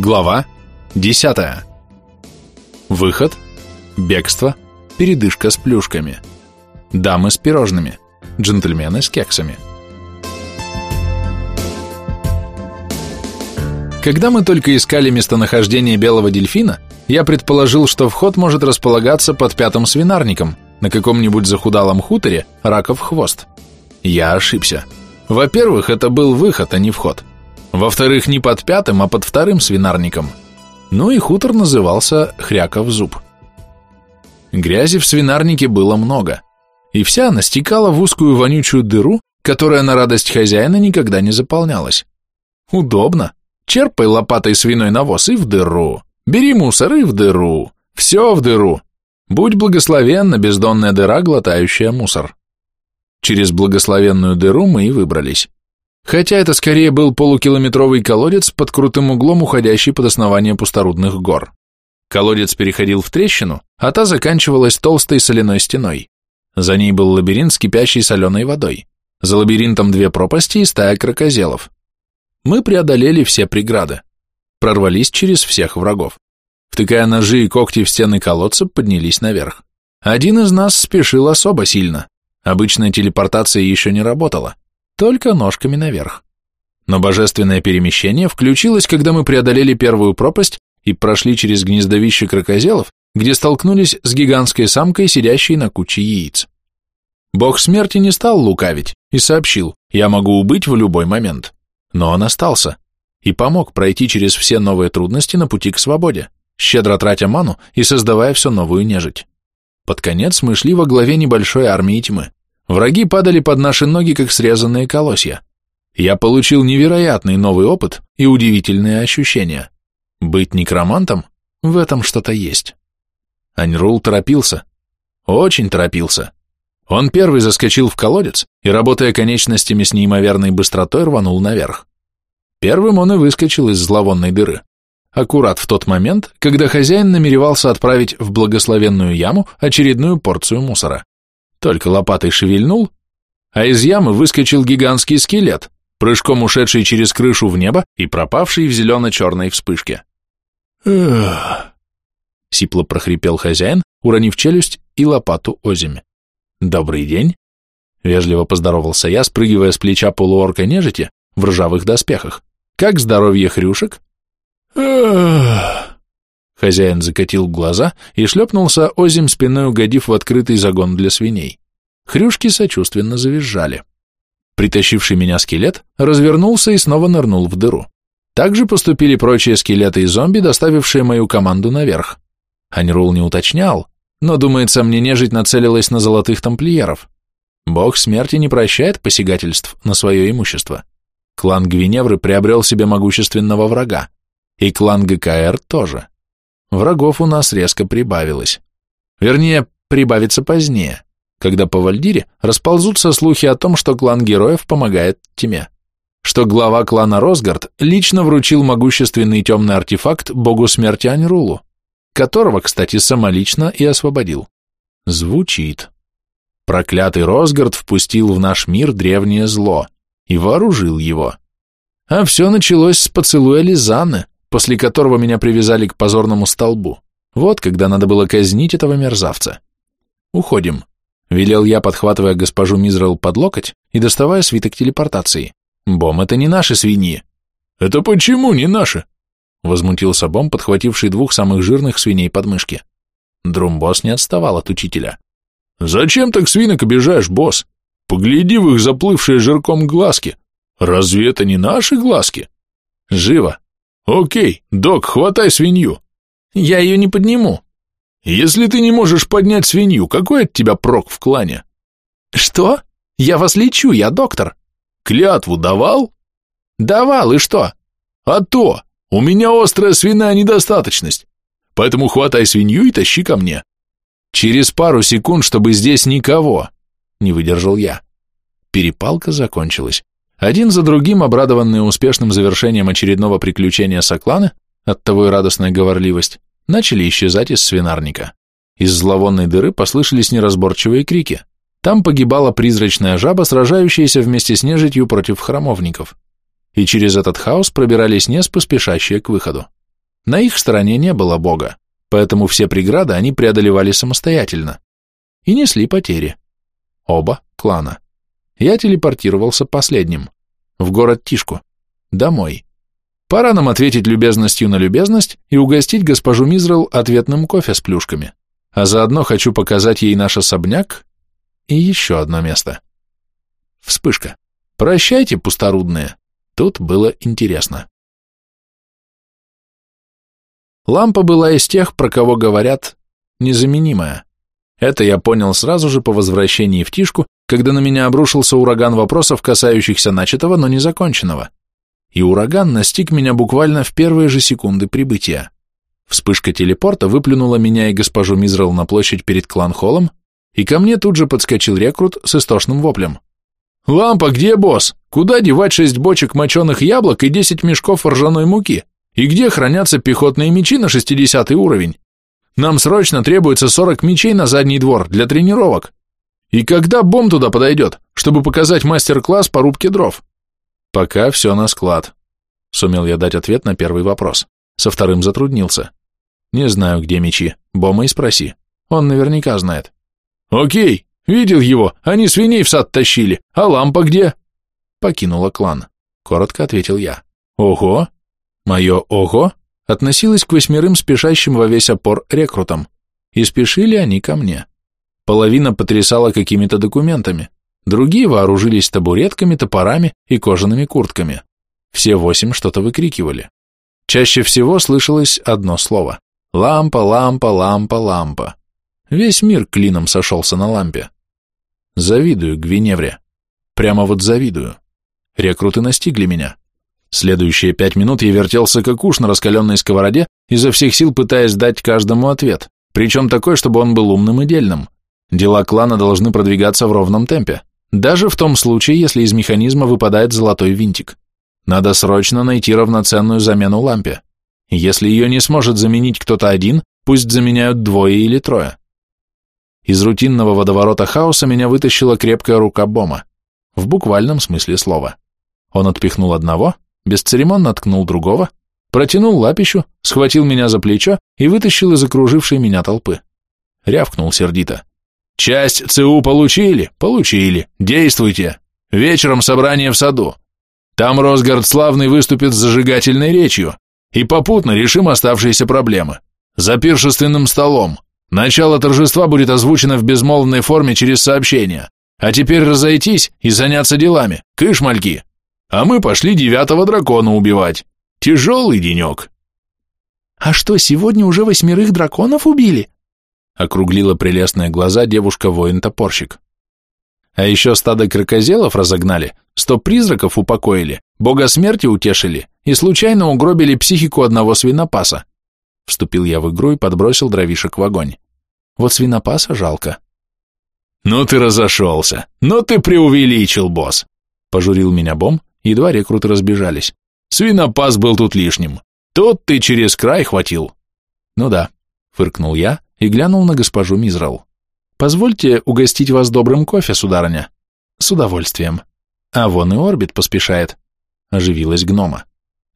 Глава 10. Выход, бегство, передышка с плюшками. Дамы с пирожными, джентльмены с кексами. Когда мы только искали местонахождение белого дельфина, я предположил, что вход может располагаться под пятым свинарником на каком-нибудь захудалом хуторе раков хвост. Я ошибся. Во-первых, это был выход, а не вход. Во-вторых, не под пятым, а под вторым свинарником. Ну и хутор назывался Хряков зуб. Грязи в свинарнике было много, и вся она стекала в узкую вонючую дыру, которая на радость хозяина никогда не заполнялась. Удобно. Черпай лопатой свиной навоз и в дыру. Бери мусор и в дыру. Все в дыру. Будь благословенна, бездонная дыра, глотающая мусор. Через благословенную дыру мы и выбрались хотя это скорее был полукилометровый колодец под крутым углом, уходящий под основание пусторудных гор. Колодец переходил в трещину, а та заканчивалась толстой соляной стеной. За ней был лабиринт с кипящей соленой водой. За лабиринтом две пропасти и стая крокозелов. Мы преодолели все преграды. Прорвались через всех врагов. Втыкая ножи и когти в стены колодца, поднялись наверх. Один из нас спешил особо сильно. Обычная телепортация еще не работала только ножками наверх. Но божественное перемещение включилось, когда мы преодолели первую пропасть и прошли через гнездовище крокозелов, где столкнулись с гигантской самкой, сидящей на куче яиц. Бог смерти не стал лукавить и сообщил, я могу убыть в любой момент. Но он остался и помог пройти через все новые трудности на пути к свободе, щедро тратя ману и создавая все новую нежить. Под конец мы шли во главе небольшой армии тьмы. Враги падали под наши ноги, как срезанные колосья. Я получил невероятный новый опыт и удивительные ощущения. Быть некромантом – в этом что-то есть. Аньрул торопился. Очень торопился. Он первый заскочил в колодец и, работая конечностями с неимоверной быстротой, рванул наверх. Первым он и выскочил из зловонной дыры. Аккурат в тот момент, когда хозяин намеревался отправить в благословенную яму очередную порцию мусора. Только лопатой шевельнул, а из ямы выскочил гигантский скелет, прыжком ушедший через крышу в небо и пропавший в зелено-черной вспышке. «Эх!» — сипло прохрипел хозяин, уронив челюсть и лопату озимь. «Добрый день!» — вежливо поздоровался я, спрыгивая с плеча полуорка нежити в ржавых доспехах. «Как здоровье хрюшек?» «Эх!» Хозяин закатил глаза и шлепнулся озим спиной, угодив в открытый загон для свиней. Хрюшки сочувственно завизжали. Притащивший меня скелет развернулся и снова нырнул в дыру. Так же поступили прочие скелеты и зомби, доставившие мою команду наверх. Аньрул не уточнял, но, думается, мне нежить нацелилась на золотых тамплиеров. Бог смерти не прощает посягательств на свое имущество. Клан Гвиневры приобрел себе могущественного врага, и клан ГКР тоже врагов у нас резко прибавилось. Вернее, прибавится позднее, когда по Вальдире расползутся слухи о том, что клан героев помогает тьме, что глава клана Росгард лично вручил могущественный темный артефакт богу смерти Аньрулу, которого, кстати, самолично и освободил. Звучит. Проклятый Росгард впустил в наш мир древнее зло и вооружил его. А все началось с поцелуя Лизаны, после которого меня привязали к позорному столбу. Вот когда надо было казнить этого мерзавца. Уходим. Велел я, подхватывая госпожу Мизрел под локоть и доставая свиток телепортации. Бом, это не наши свиньи. Это почему не наши? Возмутился Бом, подхвативший двух самых жирных свиней под мышки. Друмбос не отставал от учителя. Зачем так свинок обижаешь, босс? Погляди в их заплывшие жирком глазки. Разве это не наши глазки? Живо, «Окей, док, хватай свинью». «Я ее не подниму». «Если ты не можешь поднять свинью, какой от тебя прок в клане?» «Что? Я вас лечу, я доктор». «Клятву давал?» «Давал, и что?» «А то! У меня острая свиная недостаточность, поэтому хватай свинью и тащи ко мне». «Через пару секунд, чтобы здесь никого», — не выдержал я. Перепалка закончилась. Один за другим, обрадованные успешным завершением очередного приключения Сокланы, оттого и радостная говорливость, начали исчезать из свинарника. Из зловонной дыры послышались неразборчивые крики. Там погибала призрачная жаба, сражающаяся вместе с нежитью против храмовников. И через этот хаос пробирались неспы, спешащие к выходу. На их стороне не было бога, поэтому все преграды они преодолевали самостоятельно и несли потери. Оба клана. Я телепортировался последним, в город Тишку, домой. Пора нам ответить любезностью на любезность и угостить госпожу Мизрел ответным кофе с плюшками, а заодно хочу показать ей наш особняк и еще одно место. Вспышка. Прощайте, пусторудные. Тут было интересно. Лампа была из тех, про кого говорят «незаменимая». Это я понял сразу же по возвращении в Тишку, когда на меня обрушился ураган вопросов, касающихся начатого, но не законченного. И ураган настиг меня буквально в первые же секунды прибытия. Вспышка телепорта выплюнула меня и госпожу Мизрел на площадь перед клан-холлом, и ко мне тут же подскочил рекрут с истошным воплем. «Лампа, где босс? Куда девать шесть бочек моченых яблок и десять мешков ржаной муки?» И где хранятся пехотные мечи на 60 уровень? Нам срочно требуется 40 мечей на задний двор для тренировок. И когда бомб туда подойдет, чтобы показать мастер-класс по рубке дров? Пока все на склад. Сумел я дать ответ на первый вопрос. Со вторым затруднился. Не знаю, где мечи. Бома и спроси. Он наверняка знает. Окей, видел его. Они свиней в сад тащили. А лампа где? Покинула клан. Коротко ответил я. Ого, Мое «ого» относилось к восьмерым спешащим во весь опор рекрутам, и спешили они ко мне. Половина потрясала какими-то документами, другие вооружились табуретками, топорами и кожаными куртками. Все восемь что-то выкрикивали. Чаще всего слышалось одно слово – лампа, лампа, лампа, лампа. Весь мир клином сошелся на лампе. Завидую Гвиневре. Прямо вот завидую. Рекруты настигли меня. Следующие пять минут я вертелся как уж на раскаленной сковороде, изо всех сил пытаясь дать каждому ответ, причем такой, чтобы он был умным и дельным. Дела клана должны продвигаться в ровном темпе, даже в том случае, если из механизма выпадает золотой винтик. Надо срочно найти равноценную замену лампе. Если ее не сможет заменить кто-то один, пусть заменяют двое или трое. Из рутинного водоворота хаоса меня вытащила крепкая рука Бома, в буквальном смысле слова. Он отпихнул одного, бесцеремонно ткнул другого, протянул лапищу, схватил меня за плечо и вытащил из окружившей меня толпы. Рявкнул сердито. «Часть ЦУ получили? Получили. Действуйте. Вечером собрание в саду. Там Росгард Славный выступит с зажигательной речью, и попутно решим оставшиеся проблемы. За пиршественным столом. Начало торжества будет озвучено в безмолвной форме через сообщение. А теперь разойтись и заняться делами. Кыш, мальки!» а мы пошли девятого дракона убивать. Тяжелый денек. А что, сегодня уже восьмерых драконов убили? Округлила прелестные глаза девушка-воин-топорщик. А еще стадо крокозелов разогнали, сто призраков упокоили, бога смерти утешили и случайно угробили психику одного свинопаса. Вступил я в игру и подбросил дровишек в огонь. Вот свинопаса жалко. Ну ты разошелся, ну ты преувеличил, босс, пожурил меня Бом, Едва рекруты разбежались. Свинопас был тут лишним. Тот ты через край хватил. Ну да, фыркнул я и глянул на госпожу Мизрал. Позвольте угостить вас добрым кофе, сударыня. С удовольствием. А вон и Орбит поспешает. Оживилась гнома.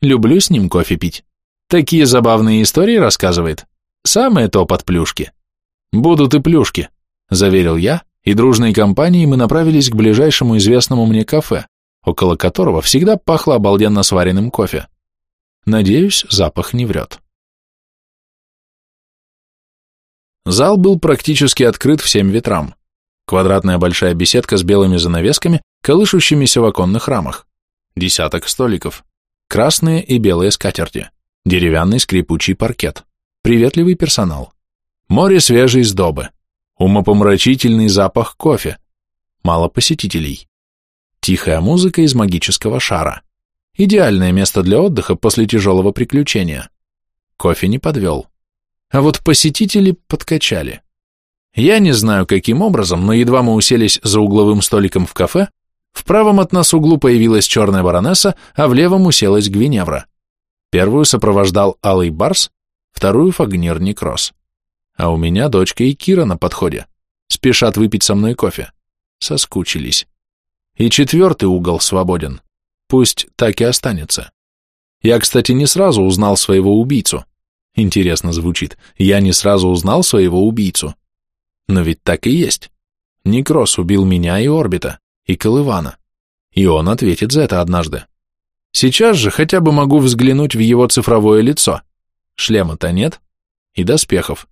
Люблю с ним кофе пить. Такие забавные истории рассказывает. Самое то под плюшки. Будут и плюшки, заверил я, и дружной компанией мы направились к ближайшему известному мне кафе, около которого всегда пахло обалденно сваренным кофе. Надеюсь, запах не врет. Зал был практически открыт всем ветрам. Квадратная большая беседка с белыми занавесками, колышущимися в оконных рамах. Десяток столиков. Красные и белые скатерти. Деревянный скрипучий паркет. Приветливый персонал. Море свежей сдобы. Умопомрачительный запах кофе. Мало посетителей. Тихая музыка из магического шара. Идеальное место для отдыха после тяжелого приключения. Кофе не подвел. А вот посетители подкачали. Я не знаю, каким образом, но едва мы уселись за угловым столиком в кафе, в правом от нас углу появилась черная баронесса, а в левом уселась Гвиневра. Первую сопровождал Алый Барс, вторую — Фагнир Некрос. А у меня дочка и Кира на подходе. Спешат выпить со мной кофе. Соскучились. И четвертый угол свободен. Пусть так и останется. Я, кстати, не сразу узнал своего убийцу. Интересно звучит. Я не сразу узнал своего убийцу. Но ведь так и есть. Некрос убил меня и Орбита, и Колывана. И он ответит за это однажды. Сейчас же хотя бы могу взглянуть в его цифровое лицо. Шлема-то нет. И доспехов.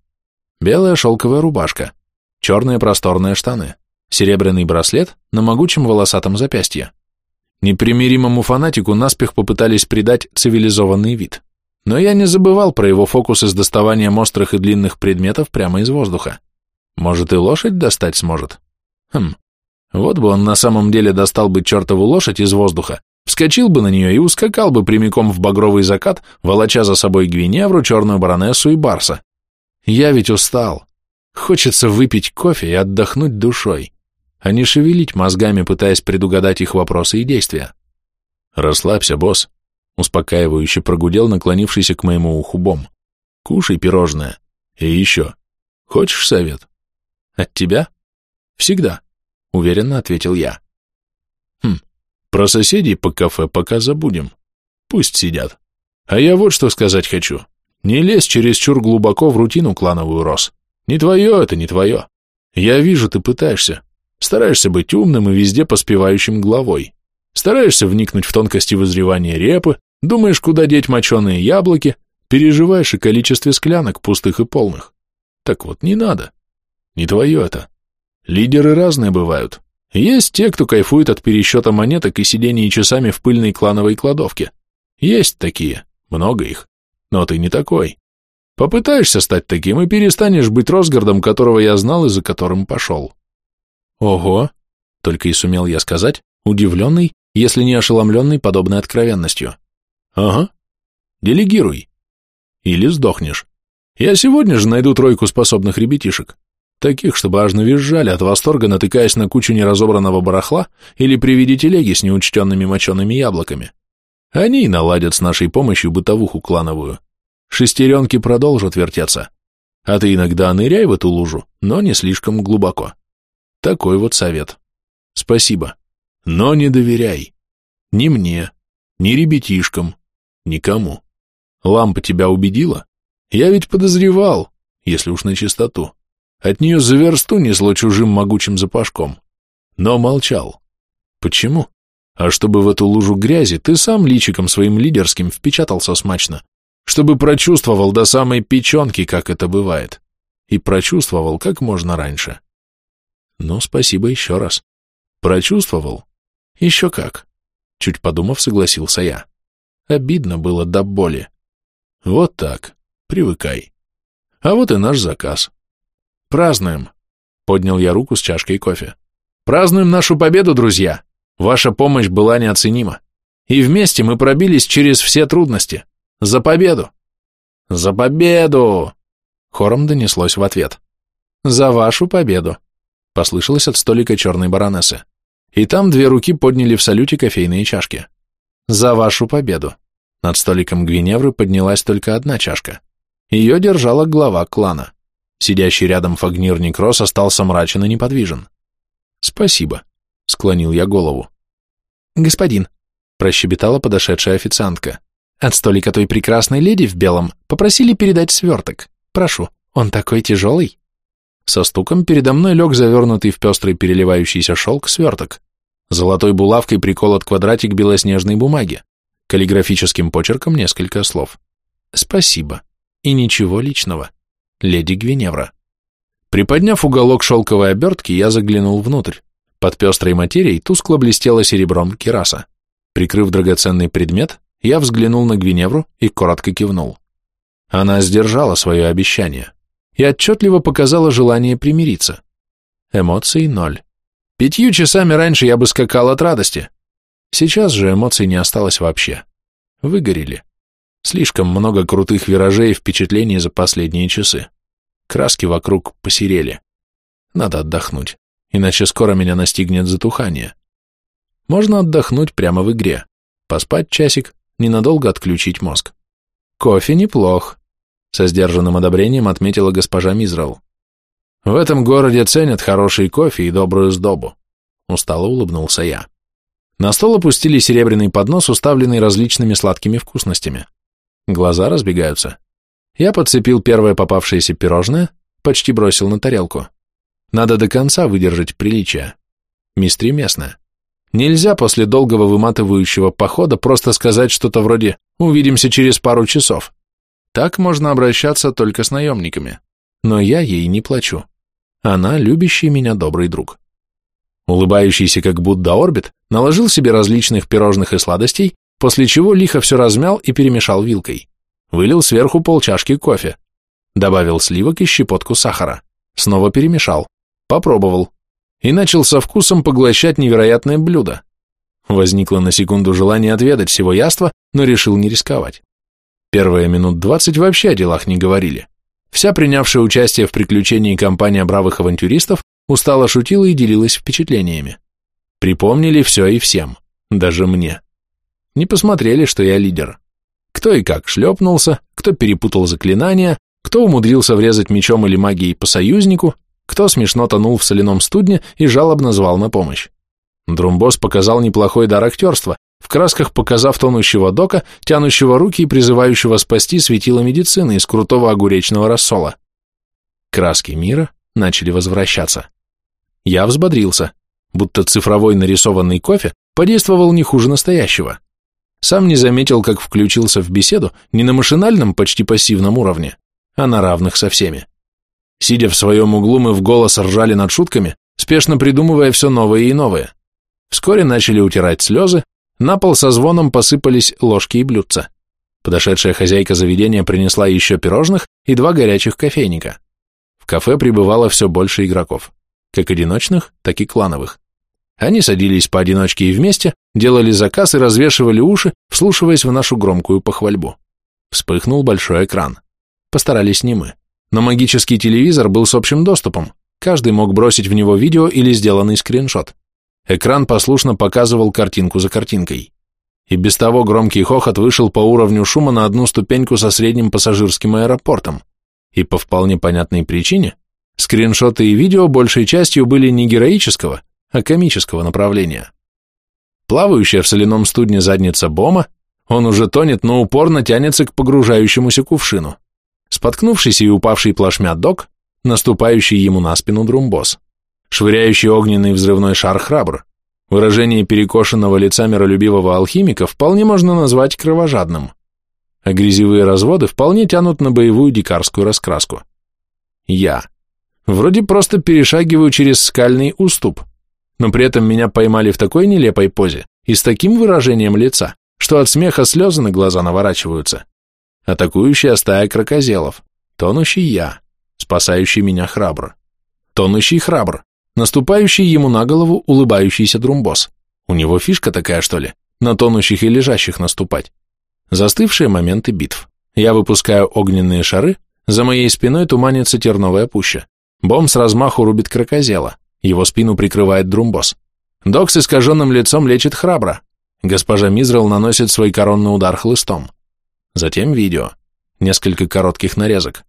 Белая шелковая рубашка. Черные просторные штаны. Серебряный браслет на могучем волосатом запястье. Непримиримому фанатику наспех попытались придать цивилизованный вид. Но я не забывал про его фокусы с доставанием острых и длинных предметов прямо из воздуха. Может, и лошадь достать сможет? Хм, вот бы он на самом деле достал бы чертову лошадь из воздуха, вскочил бы на нее и ускакал бы прямиком в багровый закат, волоча за собой Гвиневру, черную баронессу и Барса. Я ведь устал. Хочется выпить кофе и отдохнуть душой, а не шевелить мозгами, пытаясь предугадать их вопросы и действия. «Расслабься, босс», Успокаивающе прогудел наклонившийся к моему уху бом. Кушай пирожное. И еще. Хочешь совет? От тебя? Всегда, уверенно ответил я. Хм, про соседей по кафе пока забудем. Пусть сидят. А я вот что сказать хочу. Не лезь чересчур глубоко в рутину клановую, Рос. Не твое это, не твое. Я вижу, ты пытаешься. Стараешься быть умным и везде поспевающим главой. Стараешься вникнуть в тонкости вызревания репы, думаешь, куда деть моченые яблоки, переживаешь о количестве склянок, пустых и полных. Так вот, не надо. Не твое это. Лидеры разные бывают. Есть те, кто кайфует от пересчета монеток и сидения часами в пыльной клановой кладовке. Есть такие, много их. Но ты не такой. Попытаешься стать таким и перестанешь быть Росгардом, которого я знал и за которым пошел. Ого, только и сумел я сказать, удивленный если не ошеломленный подобной откровенностью. Ага. Делегируй. Или сдохнешь. Я сегодня же найду тройку способных ребятишек. Таких, чтобы аж навизжали от восторга, натыкаясь на кучу неразобранного барахла или при виде телеги с неучтенными мочеными яблоками. Они и наладят с нашей помощью бытовуху клановую. Шестеренки продолжат вертеться. А ты иногда ныряй в эту лужу, но не слишком глубоко. Такой вот совет. Спасибо. Но не доверяй. Ни мне, ни ребятишкам, никому. Лампа тебя убедила? Я ведь подозревал, если уж на чистоту. От нее за версту несло чужим могучим запашком. Но молчал. Почему? А чтобы в эту лужу грязи ты сам личиком своим лидерским впечатался смачно, чтобы прочувствовал до самой печенки, как это бывает, и прочувствовал как можно раньше. Ну, спасибо еще раз. Прочувствовал еще как. Чуть подумав, согласился я. Обидно было до боли. Вот так. Привыкай. А вот и наш заказ. Празднуем. Поднял я руку с чашкой кофе. Празднуем нашу победу, друзья. Ваша помощь была неоценима. И вместе мы пробились через все трудности. За победу! За победу! Хором донеслось в ответ. За вашу победу! Послышалось от столика черной баронессы и там две руки подняли в салюте кофейные чашки. «За вашу победу!» Над столиком Гвиневры поднялась только одна чашка. Ее держала глава клана. Сидящий рядом Фагнир Некрос остался мрачен и неподвижен. «Спасибо», — склонил я голову. «Господин», — прощебетала подошедшая официантка, «от столика той прекрасной леди в белом попросили передать сверток. Прошу, он такой тяжелый». Со стуком передо мной лег завернутый в пестрый переливающийся шелк сверток. Золотой булавкой приколот квадратик белоснежной бумаги. Каллиграфическим почерком несколько слов. «Спасибо. И ничего личного. Леди Гвиневра». Приподняв уголок шелковой обертки, я заглянул внутрь. Под пестрой материей тускло блестело серебром кераса. Прикрыв драгоценный предмет, я взглянул на Гвиневру и коротко кивнул. Она сдержала свое обещание и отчетливо показала желание примириться. Эмоций ноль. Пятью часами раньше я бы скакал от радости. Сейчас же эмоций не осталось вообще. Выгорели. Слишком много крутых виражей и впечатлений за последние часы. Краски вокруг посерели. Надо отдохнуть, иначе скоро меня настигнет затухание. Можно отдохнуть прямо в игре. Поспать часик, ненадолго отключить мозг. Кофе неплох, со сдержанным одобрением отметила госпожа Мизрал. В этом городе ценят хороший кофе и добрую сдобу. Устало улыбнулся я. На стол опустили серебряный поднос, уставленный различными сладкими вкусностями. Глаза разбегаются. Я подцепил первое попавшееся пирожное, почти бросил на тарелку. Надо до конца выдержать приличие. Мистри местная. Нельзя после долгого выматывающего похода просто сказать что-то вроде «увидимся через пару часов». Так можно обращаться только с наемниками. Но я ей не плачу. Она любящий меня добрый друг. Улыбающийся как Будда Орбит наложил себе различных пирожных и сладостей, после чего лихо все размял и перемешал вилкой. Вылил сверху полчашки кофе. Добавил сливок и щепотку сахара. Снова перемешал. Попробовал и начал со вкусом поглощать невероятное блюдо. Возникло на секунду желание отведать всего яства, но решил не рисковать. Первые минут двадцать вообще о делах не говорили. Вся принявшая участие в приключении компания бравых авантюристов устало шутила и делилась впечатлениями. Припомнили все и всем, даже мне. Не посмотрели, что я лидер. Кто и как шлепнулся, кто перепутал заклинания, кто умудрился врезать мечом или магией по союзнику, кто смешно тонул в соляном студне и жалобно звал на помощь. Друмбос показал неплохой дар актерства, в красках показав тонущего дока, тянущего руки и призывающего спасти светило медицины из крутого огуречного рассола. Краски мира начали возвращаться. Я взбодрился, будто цифровой нарисованный кофе подействовал не хуже настоящего. Сам не заметил, как включился в беседу не на машинальном, почти пассивном уровне, а на равных со всеми. Сидя в своем углу, мы в голос ржали над шутками, спешно придумывая все новое и новое. Вскоре начали утирать слезы, на пол со звоном посыпались ложки и блюдца. Подошедшая хозяйка заведения принесла еще пирожных и два горячих кофейника. В кафе прибывало все больше игроков, как одиночных, так и клановых. Они садились поодиночке и вместе, делали заказ и развешивали уши, вслушиваясь в нашу громкую похвальбу. Вспыхнул большой экран. Постарались не мы. Но магический телевизор был с общим доступом, каждый мог бросить в него видео или сделанный скриншот. Экран послушно показывал картинку за картинкой. И без того громкий хохот вышел по уровню шума на одну ступеньку со средним пассажирским аэропортом. И по вполне понятной причине, скриншоты и видео большей частью были не героического, а комического направления. Плавающая в соляном студне задница Бома, он уже тонет, но упорно тянется к погружающемуся кувшину споткнувшийся и упавший плашмя док, наступающий ему на спину друмбос, швыряющий огненный взрывной шар храбр. Выражение перекошенного лица миролюбивого алхимика вполне можно назвать кровожадным, а грязевые разводы вполне тянут на боевую дикарскую раскраску. Я. Вроде просто перешагиваю через скальный уступ, но при этом меня поймали в такой нелепой позе и с таким выражением лица, что от смеха слезы на глаза наворачиваются атакующая стая крокозелов, тонущий я, спасающий меня храбр, тонущий храбр, наступающий ему на голову улыбающийся друмбос. У него фишка такая, что ли, на тонущих и лежащих наступать. Застывшие моменты битв. Я выпускаю огненные шары, за моей спиной туманится терновая пуща. Бом с размаху рубит крокозела, его спину прикрывает друмбос. Док с искаженным лицом лечит храбро. Госпожа Мизрел наносит свой коронный удар хлыстом. Затем видео. Несколько коротких нарезок.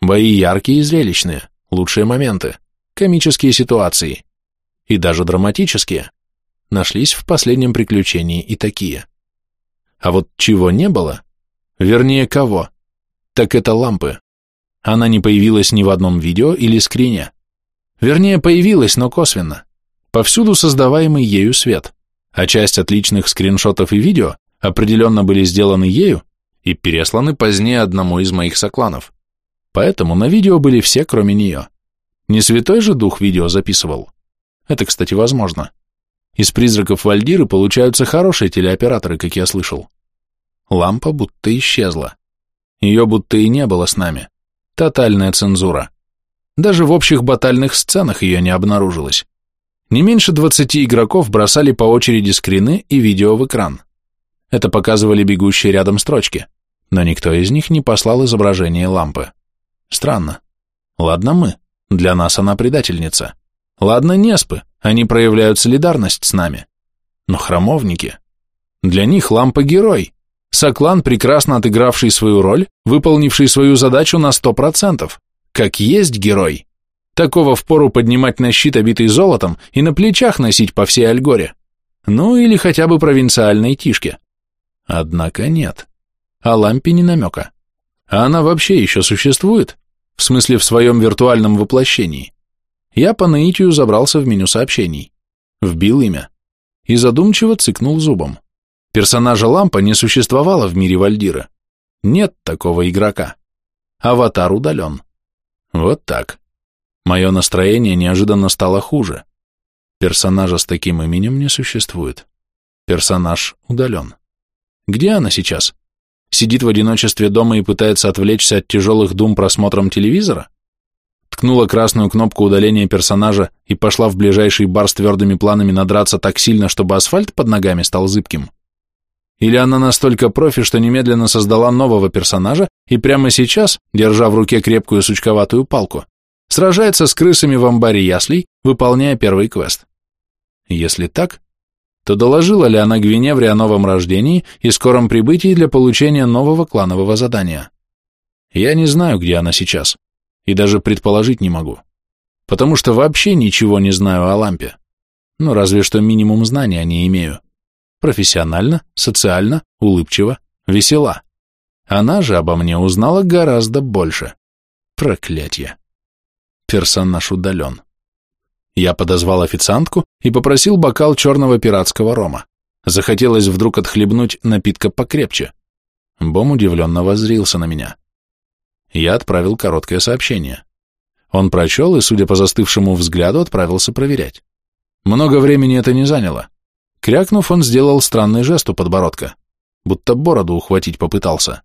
Бои яркие и зрелищные, лучшие моменты, комические ситуации. И даже драматические. Нашлись в последнем приключении и такие. А вот чего не было, вернее кого, так это лампы. Она не появилась ни в одном видео или скрине. Вернее, появилась, но косвенно. Повсюду создаваемый ею свет, а часть отличных скриншотов и видео определенно были сделаны ею и пересланы позднее одному из моих сокланов. Поэтому на видео были все, кроме нее. Не святой же дух видео записывал. Это, кстати, возможно. Из призраков Вальдиры получаются хорошие телеоператоры, как я слышал. Лампа будто исчезла. Ее будто и не было с нами. Тотальная цензура. Даже в общих батальных сценах ее не обнаружилось. Не меньше 20 игроков бросали по очереди скрины и видео в экран. Это показывали бегущие рядом строчки но никто из них не послал изображение лампы. Странно. Ладно мы, для нас она предательница. Ладно Неспы, они проявляют солидарность с нами. Но храмовники... Для них лампа герой. Соклан, прекрасно отыгравший свою роль, выполнивший свою задачу на сто процентов. Как есть герой. Такого впору поднимать на щит, обитый золотом, и на плечах носить по всей Альгоре. Ну или хотя бы провинциальной тишке. Однако нет. О лампе не намека. А она вообще еще существует? В смысле, в своем виртуальном воплощении? Я по наитию забрался в меню сообщений. Вбил имя. И задумчиво цыкнул зубом. Персонажа Лампа не существовало в мире Вальдира. Нет такого игрока. Аватар удален. Вот так. Мое настроение неожиданно стало хуже. Персонажа с таким именем не существует. Персонаж удален. Где она сейчас? Сидит в одиночестве дома и пытается отвлечься от тяжелых дум просмотром телевизора? Ткнула красную кнопку удаления персонажа и пошла в ближайший бар с твердыми планами надраться так сильно, чтобы асфальт под ногами стал зыбким? Или она настолько профи, что немедленно создала нового персонажа и прямо сейчас, держа в руке крепкую сучковатую палку, сражается с крысами в амбаре яслей, выполняя первый квест? Если так, то доложила ли она Гвиневре о новом рождении и скором прибытии для получения нового кланового задания? Я не знаю, где она сейчас, и даже предположить не могу, потому что вообще ничего не знаю о лампе, ну разве что минимум знаний о ней имею. Профессионально, социально, улыбчиво, весела. Она же обо мне узнала гораздо больше. Проклятье. Персонаж удален. Я подозвал официантку и попросил бокал черного пиратского рома. Захотелось вдруг отхлебнуть напитка покрепче. Бом удивленно воззрился на меня. Я отправил короткое сообщение. Он прочел и, судя по застывшему взгляду, отправился проверять. Много времени это не заняло. Крякнув, он сделал странный жест у подбородка, будто бороду ухватить попытался.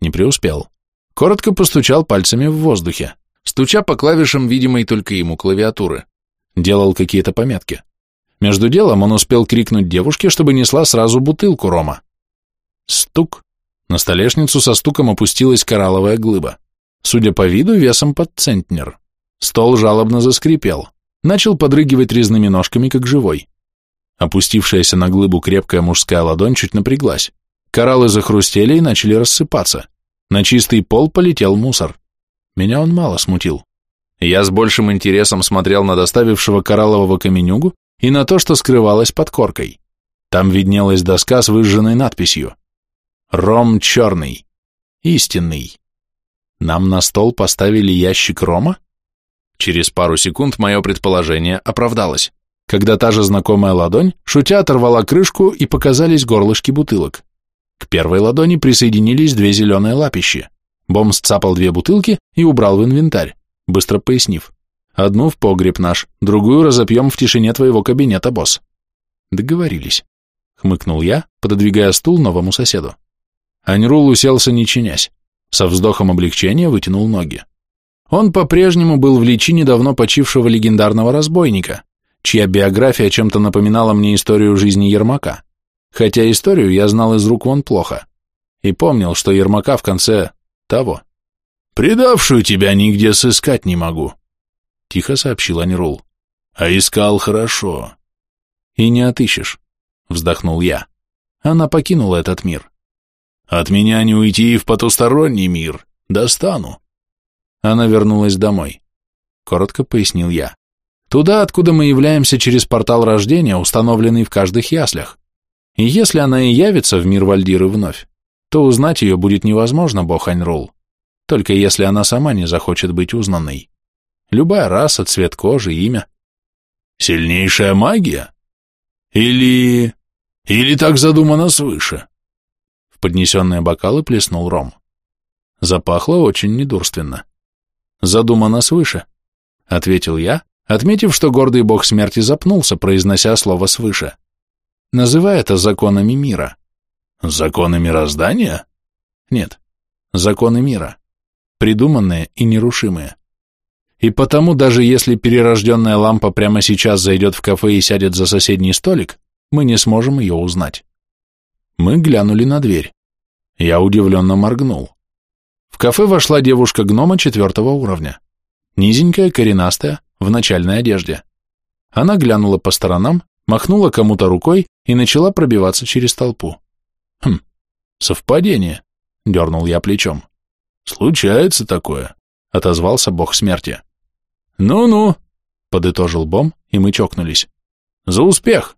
Не преуспел. Коротко постучал пальцами в воздухе, стуча по клавишам, видимой только ему клавиатуры делал какие-то пометки. Между делом он успел крикнуть девушке, чтобы несла сразу бутылку рома. Стук. На столешницу со стуком опустилась коралловая глыба. Судя по виду, весом под центнер. Стол жалобно заскрипел. Начал подрыгивать резными ножками, как живой. Опустившаяся на глыбу крепкая мужская ладонь чуть напряглась. Кораллы захрустели и начали рассыпаться. На чистый пол полетел мусор. Меня он мало смутил. Я с большим интересом смотрел на доставившего кораллового каменюгу и на то, что скрывалось под коркой. Там виднелась доска с выжженной надписью «Ром черный. Истинный». Нам на стол поставили ящик рома? Через пару секунд мое предположение оправдалось, когда та же знакомая ладонь, шутя, оторвала крышку и показались горлышки бутылок. К первой ладони присоединились две зеленые лапищи. Бом сцапал две бутылки и убрал в инвентарь быстро пояснив. Одну в погреб наш, другую разопьем в тишине твоего кабинета, босс. Договорились. Хмыкнул я, пододвигая стул новому соседу. Аньрул уселся не чинясь. Со вздохом облегчения вытянул ноги. Он по-прежнему был в личине давно почившего легендарного разбойника, чья биография чем-то напоминала мне историю жизни Ермака. Хотя историю я знал из рук вон плохо. И помнил, что Ермака в конце того «Предавшую тебя нигде сыскать не могу», — тихо сообщил Анирул. «А искал хорошо». «И не отыщешь», — вздохнул я. Она покинула этот мир. «От меня не уйти и в потусторонний мир. Достану». Она вернулась домой. Коротко пояснил я. Туда, откуда мы являемся через портал рождения, установленный в каждых яслях. И если она и явится в мир Вальдиры вновь, то узнать ее будет невозможно, бог Аньрул только если она сама не захочет быть узнанной. Любая раса, цвет кожи, имя. Сильнейшая магия? Или... или так задумано свыше? В поднесенные бокалы плеснул ром. Запахло очень недурственно. Задумано свыше, ответил я, отметив, что гордый бог смерти запнулся, произнося слово свыше. Называй это законами мира. Законы мироздания? Нет, законы мира придуманные и нерушимые. И потому, даже если перерожденная лампа прямо сейчас зайдет в кафе и сядет за соседний столик, мы не сможем ее узнать. Мы глянули на дверь. Я удивленно моргнул. В кафе вошла девушка-гнома четвертого уровня. Низенькая, коренастая, в начальной одежде. Она глянула по сторонам, махнула кому-то рукой и начала пробиваться через толпу. Хм, совпадение, дернул я плечом. «Случается такое», — отозвался бог смерти. «Ну-ну», — подытожил Бом, и мы чокнулись. «За успех!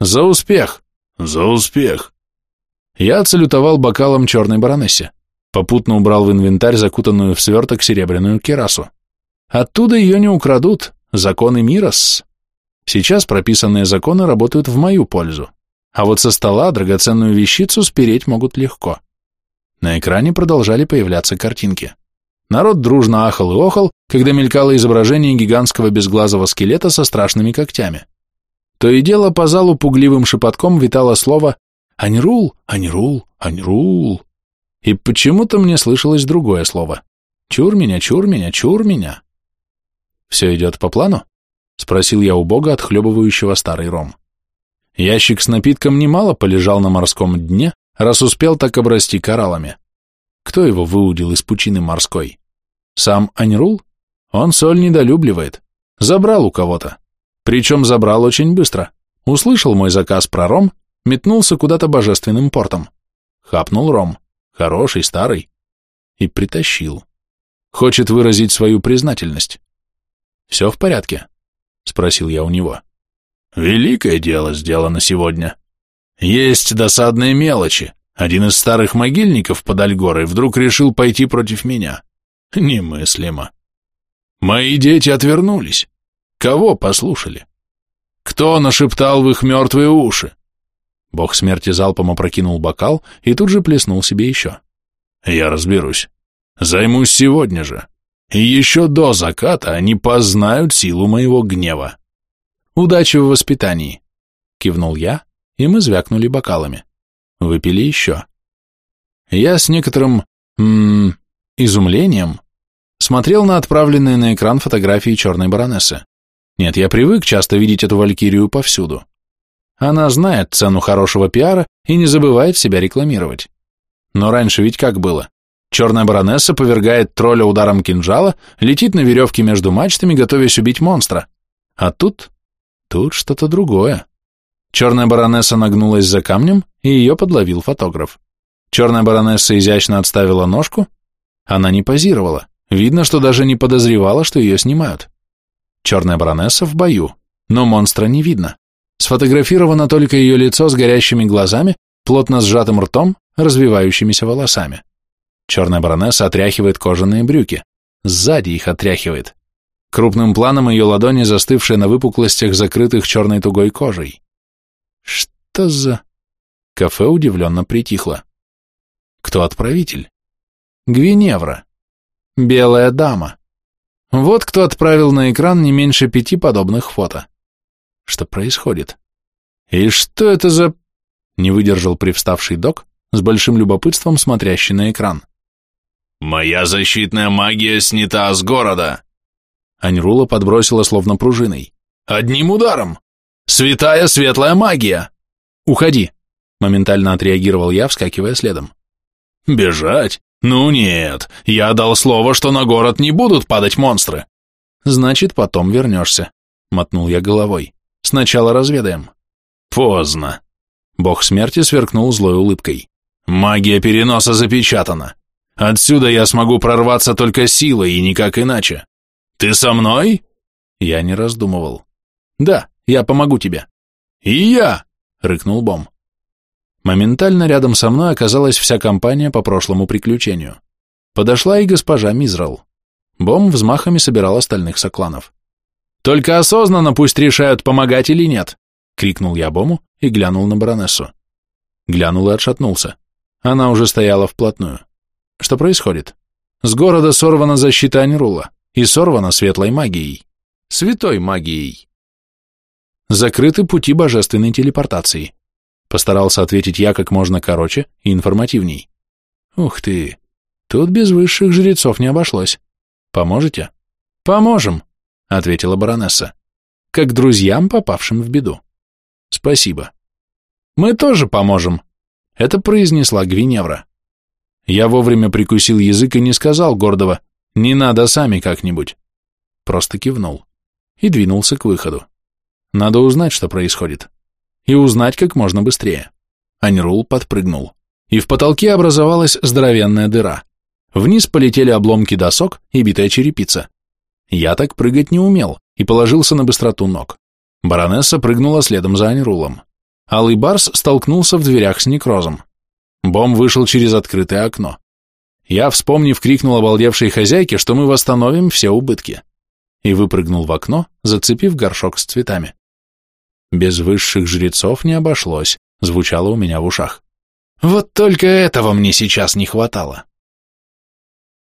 За успех! За успех!» Я отсалютовал бокалом черной баронессе. Попутно убрал в инвентарь закутанную в сверток серебряную керасу. Оттуда ее не украдут, законы мира -с. Сейчас прописанные законы работают в мою пользу, а вот со стола драгоценную вещицу спереть могут легко. На экране продолжали появляться картинки. Народ дружно ахал и охал, когда мелькало изображение гигантского безглазого скелета со страшными когтями. То и дело по залу пугливым шепотком витало слово «Аньрул, Аньрул, Аньрул». И почему-то мне слышалось другое слово. «Чур меня, чур меня, чур меня». «Все идет по плану?» — спросил я у бога, отхлебывающего старый ром. Ящик с напитком немало полежал на морском дне, раз успел так обрасти кораллами. Кто его выудил из пучины морской? Сам Аньрул? Он соль недолюбливает. Забрал у кого-то. Причем забрал очень быстро. Услышал мой заказ про ром, метнулся куда-то божественным портом. Хапнул ром. Хороший, старый. И притащил. Хочет выразить свою признательность. «Все в порядке?» — спросил я у него. «Великое дело сделано сегодня. Есть досадные мелочи. Один из старых могильников под Альгорой вдруг решил пойти против меня. Немыслимо. Мои дети отвернулись. Кого послушали? Кто нашептал в их мертвые уши? Бог смерти залпом опрокинул бокал и тут же плеснул себе еще. Я разберусь. Займусь сегодня же. И еще до заката они познают силу моего гнева. Удачи в воспитании, кивнул я, и мы звякнули бокалами. Выпили еще. Я с некоторым... М -м, изумлением смотрел на отправленные на экран фотографии черной баронессы. Нет, я привык часто видеть эту валькирию повсюду. Она знает цену хорошего пиара и не забывает себя рекламировать. Но раньше ведь как было? Черная баронесса повергает тролля ударом кинжала, летит на веревке между мачтами, готовясь убить монстра. А тут... тут что-то другое. Черная баронесса нагнулась за камнем, и ее подловил фотограф. Черная баронесса изящно отставила ножку. Она не позировала. Видно, что даже не подозревала, что ее снимают. Черная баронесса в бою, но монстра не видно. Сфотографировано только ее лицо с горящими глазами, плотно сжатым ртом, развивающимися волосами. Черная баронесса отряхивает кожаные брюки. Сзади их отряхивает. Крупным планом ее ладони, застывшие на выпуклостях, закрытых черной тугой кожей. Что за... Кафе удивленно притихло. Кто отправитель? Гвиневра. Белая дама. Вот кто отправил на экран не меньше пяти подобных фото. Что происходит? И что это за... Не выдержал привставший док, с большим любопытством смотрящий на экран. «Моя защитная магия снята с города!» Аньрула подбросила словно пружиной. «Одним ударом! Святая светлая магия!» «Уходи!» — моментально отреагировал я, вскакивая следом. «Бежать? Ну нет, я дал слово, что на город не будут падать монстры!» «Значит, потом вернешься», — мотнул я головой. Сначала разведаем. Поздно. Бог смерти сверкнул злой улыбкой. Магия переноса запечатана. Отсюда я смогу прорваться только силой и никак иначе. Ты со мной? Я не раздумывал. Да, я помогу тебе. И я, рыкнул Бом. Моментально рядом со мной оказалась вся компания по прошлому приключению. Подошла и госпожа Мизрал. Бом взмахами собирал остальных сокланов. Только осознанно пусть решают, помогать или нет, крикнул я Бому и глянул на баронессу. Глянул и отшатнулся. Она уже стояла вплотную. Что происходит? С города сорвана защита Аньрула и сорвана светлой магией. Святой магией. Закрыты пути божественной телепортации. Постарался ответить я как можно короче и информативней. Ух ты, тут без высших жрецов не обошлось. Поможете? Поможем, ответила баронесса, как друзьям, попавшим в беду. Спасибо. Мы тоже поможем, это произнесла Гвиневра. Я вовремя прикусил язык и не сказал гордого «не надо сами как-нибудь». Просто кивнул и двинулся к выходу. Надо узнать, что происходит. И узнать как можно быстрее. Аньрул подпрыгнул. И в потолке образовалась здоровенная дыра. Вниз полетели обломки досок и битая черепица. Я так прыгать не умел и положился на быстроту ног. Баронесса прыгнула следом за Анирулом. Алый Барс столкнулся в дверях с некрозом. Бом вышел через открытое окно. Я, вспомнив, крикнул обалдевшей хозяйке, что мы восстановим все убытки, и выпрыгнул в окно, зацепив горшок с цветами. Без высших жрецов не обошлось, звучало у меня в ушах. Вот только этого мне сейчас не хватало.